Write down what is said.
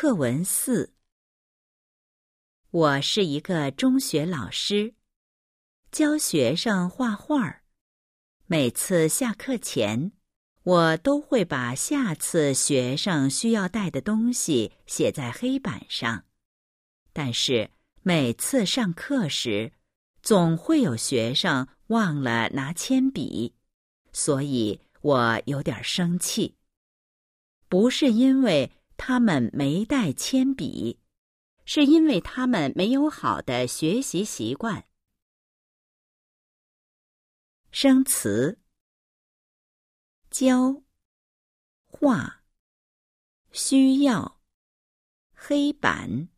课文四。我是一个中学老师，教学生画画儿。每次下课前，我都会把下次学生需要带的东西写在黑板上。但是每次上课时，总会有学生忘了拿铅笔，所以我有点生气。不是因为。他们没带铅笔，是因为他们没有好的学习习惯。生词：教、画、需要、黑板。